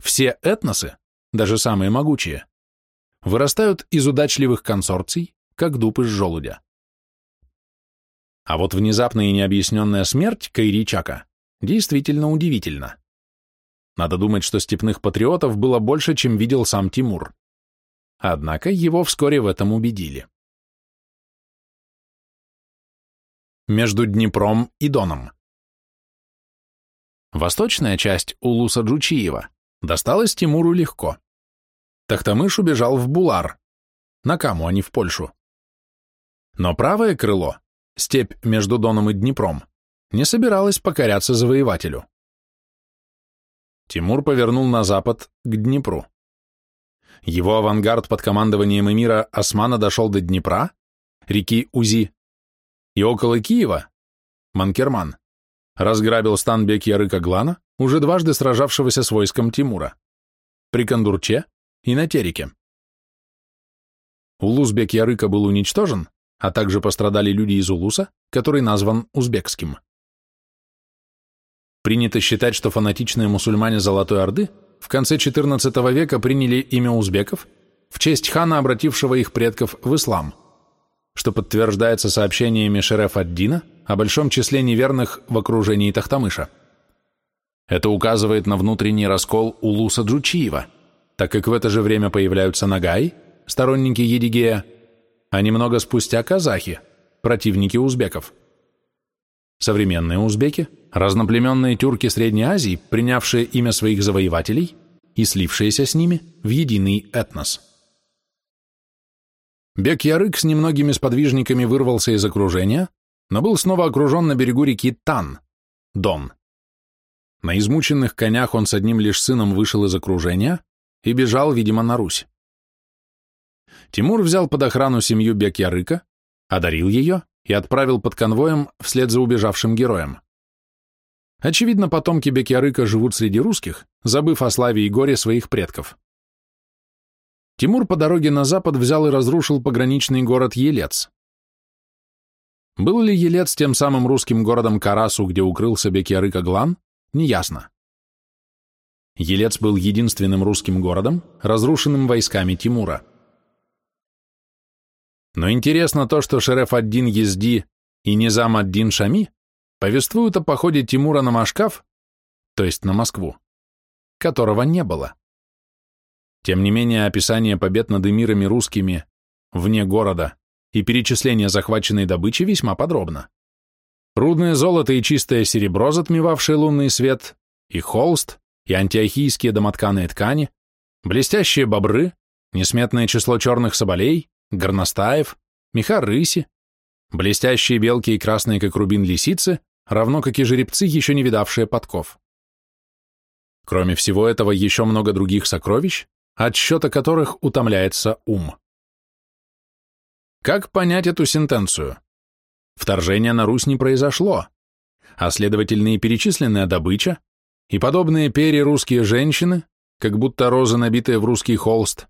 Все этносы, даже самые могучие, вырастают из удачливых консорций, как дуб из желудя. А вот внезапная и необъясненная смерть Кайричака действительно удивительна. Надо думать, что степных патриотов было больше, чем видел сам Тимур. Однако его вскоре в этом убедили. между Днепром и Доном. Восточная часть Улуса Джучиева досталась Тимуру легко. Тахтамыш убежал в Булар, на Каму, а не в Польшу. Но правое крыло, степь между Доном и Днепром, не собиралась покоряться завоевателю. Тимур повернул на запад, к Днепру. Его авангард под командованием эмира Османа дошел до Днепра, реки Узи, и около Киева Манкерман разграбил стан Бек-Ярыка Глана, уже дважды сражавшегося с войском Тимура, при Кондурче и на Тереке. Улус Бек-Ярыка был уничтожен, а также пострадали люди из Улуса, который назван узбекским. Принято считать, что фанатичные мусульмане Золотой Орды в конце XIV века приняли имя узбеков в честь хана, обратившего их предков в ислам – что подтверждается сообщениями шерефа Дина о большом числе неверных в окружении Тахтамыша. Это указывает на внутренний раскол Улуса Джучиева, так как в это же время появляются Нагай, сторонники Едигея, а немного спустя казахи, противники узбеков. Современные узбеки – разноплеменные тюрки Средней Азии, принявшие имя своих завоевателей и слившиеся с ними в единый этнос. Бек-Ярык с немногими сподвижниками вырвался из окружения, но был снова окружен на берегу реки Тан, Дон. На измученных конях он с одним лишь сыном вышел из окружения и бежал, видимо, на Русь. Тимур взял под охрану семью Бек-Ярыка, одарил ее и отправил под конвоем вслед за убежавшим героем. Очевидно, потомки Бекьярыка живут среди русских, забыв о славе и горе своих предков. Тимур по дороге на запад взял и разрушил пограничный город Елец. Был ли Елец тем самым русским городом Карасу, где укрылся Бекьярык Аглан, неясно. Елец был единственным русским городом, разрушенным войсками Тимура. Но интересно то, что Шереф ад-Дин Езди и Низам ад-Дин Шами повествуют о походе Тимура на Машкав, то есть на Москву, которого не было. Тем не менее, описание побед над эмирами русскими вне города и перечисление захваченной добычи весьма подробно. Рудное золото и чистое серебро, затмевавшее лунный свет, и холст, и антиохийские домотканые ткани, блестящие бобры, несметное число черных соболей, горностаев, меха рыси, блестящие белки и красные, как рубин, лисицы, равно как и жеребцы, еще не видавшие подков. Кроме всего этого, еще много других сокровищ, от счета которых утомляется ум. Как понять эту сентенцию? Вторжение на Русь не произошло, а следовательно и перечисленная добыча, и подобные перья русские женщины, как будто розы, набитые в русский холст,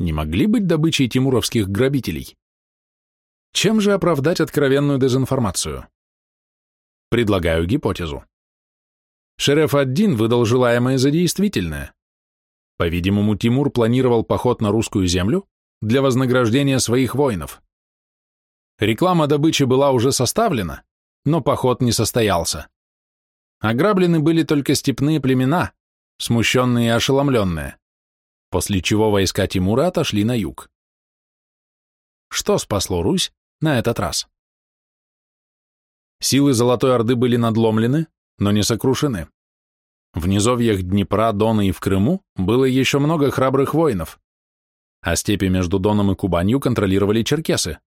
не могли быть добычей тимуровских грабителей. Чем же оправдать откровенную дезинформацию? Предлагаю гипотезу. Шереф Аддин выдал желаемое за действительное. По-видимому, Тимур планировал поход на русскую землю для вознаграждения своих воинов. Реклама добычи была уже составлена, но поход не состоялся. Ограблены были только степные племена, смущенные и ошеломленные после чего войска Тимура отошли на юг. Что спасло Русь на этот раз? Силы Золотой Орды были надломлены, но не сокрушены. В низовьях Днепра, Дона и в Крыму было еще много храбрых воинов, а степи между Доном и Кубанью контролировали черкесы.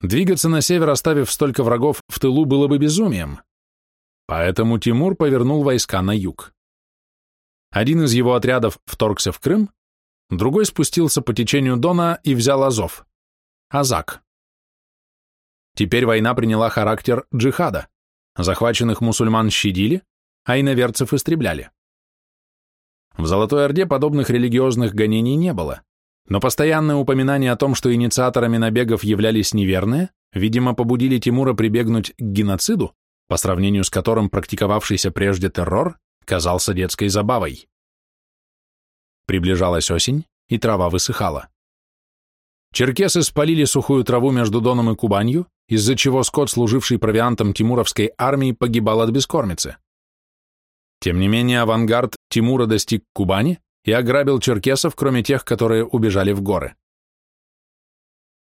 Двигаться на север, оставив столько врагов в тылу, было бы безумием. Поэтому Тимур повернул войска на юг. Один из его отрядов вторгся в Крым, другой спустился по течению Дона и взял Азов. Азак. Теперь война приняла характер джихада. Захваченных мусульман щадили, а иноверцев истребляли. В Золотой Орде подобных религиозных гонений не было, но постоянное упоминание о том, что инициаторами набегов являлись неверные, видимо, побудили Тимура прибегнуть к геноциду, по сравнению с которым практиковавшийся прежде террор казался детской забавой. Приближалась осень, и трава высыхала. Черкесы спалили сухую траву между Доном и Кубанью, из-за чего скот, служивший провиантом Тимуровской армии, погибал от бескормицы. Тем не менее, авангард Тимура достиг Кубани и ограбил черкесов, кроме тех, которые убежали в горы.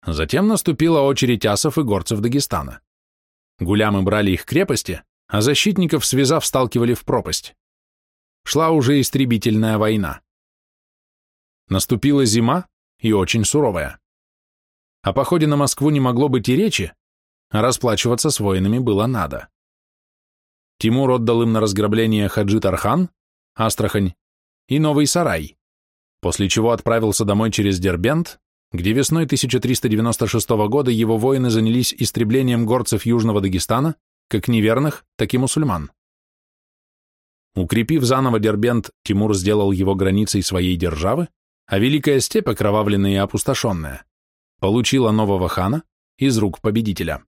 Затем наступила очередь асов и горцев Дагестана. Гулямы брали их крепости, а защитников, связав, сталкивали в пропасть шла уже истребительная война. Наступила зима и очень суровая. О походе на Москву не могло быть и речи, а расплачиваться с воинами было надо. Тимур отдал им на разграбление Хаджи-Тархан, Астрахань и Новый Сарай, после чего отправился домой через Дербент, где весной 1396 года его воины занялись истреблением горцев Южного Дагестана, как неверных, так и мусульман. Укрепив заново Дербент, Тимур сделал его границей своей державы, а Великая Степь, окровавленная и опустошенная, получила нового хана из рук победителя.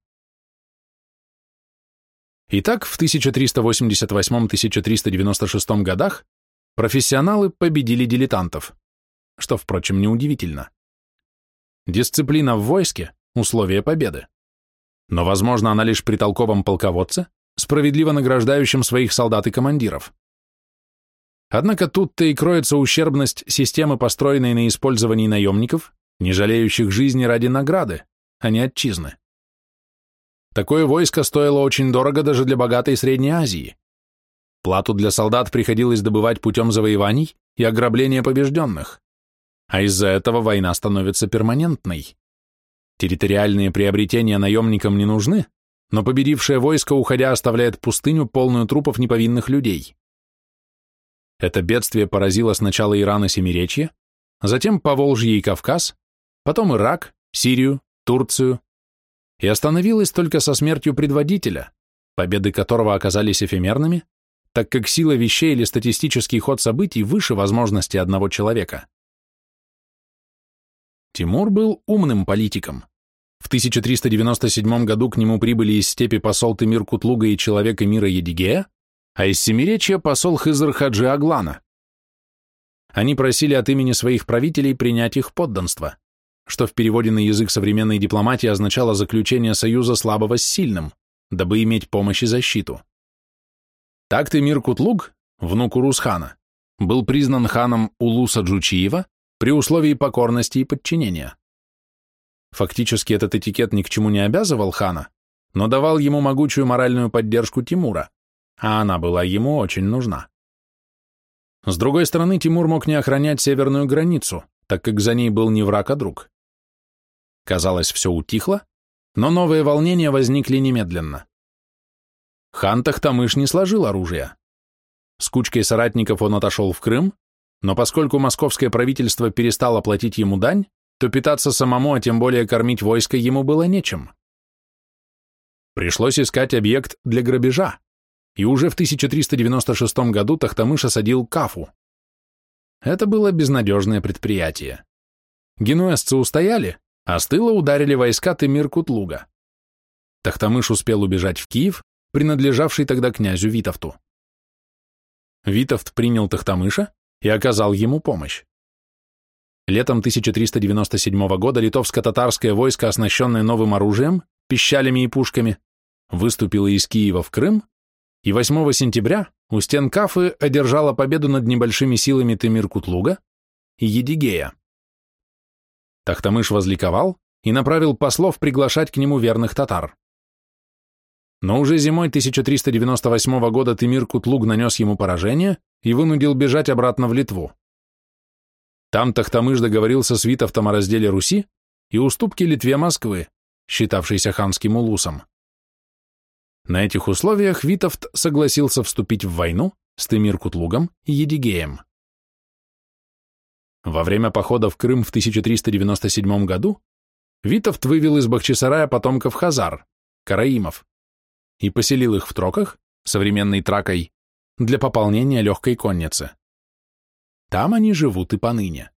Итак, в 1388-1396 годах профессионалы победили дилетантов, что, впрочем, неудивительно. Дисциплина в войске – условие победы. Но, возможно, она лишь при толковом полководце, справедливо награждающим своих солдат и командиров. Однако тут-то и кроется ущербность системы, построенной на использовании наемников, не жалеющих жизни ради награды, а не отчизны. Такое войско стоило очень дорого даже для богатой Средней Азии. Плату для солдат приходилось добывать путем завоеваний и ограбления побежденных. а из-за этого война становится перманентной. Территориальные приобретения наемникам не нужны, но победившее войско, уходя, оставляет пустыню, полную трупов неповинных людей. Это бедствие поразило сначала Иран и Семиречье, затем Поволжье и Кавказ, потом Ирак, Сирию, Турцию, и остановилось только со смертью предводителя, победы которого оказались эфемерными, так как сила вещей или статистический ход событий выше возможности одного человека. Тимур был умным политиком. В 1397 году к нему прибыли из степи посол Тимир Кутлуга и человек Эмира Едигея, а из Семиречья посол Хызр Хаджи Аглана. Они просили от имени своих правителей принять их подданство, что в переводе на язык современной дипломатии означало заключение союза слабого с сильным, дабы иметь помощь и защиту. Так Тимир Кутлуг, внук Урусхана, был признан ханом Улуса Джучиева при условии покорности и подчинения. Фактически этот этикет ни к чему не обязывал хана, но давал ему могучую моральную поддержку Тимура, а она была ему очень нужна. С другой стороны, Тимур мог не охранять северную границу, так как за ней был не враг, а друг. Казалось, все утихло, но новые волнения возникли немедленно. Хан Тахтамыш не сложил оружия. С кучкой соратников он отошел в Крым, но поскольку московское правительство перестало платить ему дань, то питаться самому, а тем более кормить войско ему было нечем. Пришлось искать объект для грабежа, и уже в 1396 году Тахтамыш осадил Кафу. Это было безнадежное предприятие. Генуэзцы устояли, а с тыла ударили войска Темир-Кутлуга. Тахтамыш успел убежать в Киев, принадлежавший тогда князю Витовту. Витовт принял Тахтамыша, и оказал ему помощь. Летом 1397 года литовско-татарское войско, оснащенное новым оружием, пищалями и пушками, выступило из Киева в Крым, и 8 сентября у стен Кафы одержала победу над небольшими силами Темир-Кутлуга и Едигея. Тахтамыш возликовал и направил послов приглашать к нему верных татар. Но уже зимой 1398 года Темир-Кутлуг нанес ему поражение и вынудил бежать обратно в Литву. Там Тахтамыш договорился с Витовтом о разделе Руси и уступке Литве Москвы, считавшейся ханским улусом. На этих условиях Витовт согласился вступить в войну с Темир-Кутлугом и Едигеем. Во время похода в Крым в 1397 году Витовт вывел из Бахчисарая потомков Хазар, караимов, и поселил их в Троках, современной Тракой, для пополнения легкой конницы. Там они живут и поныне.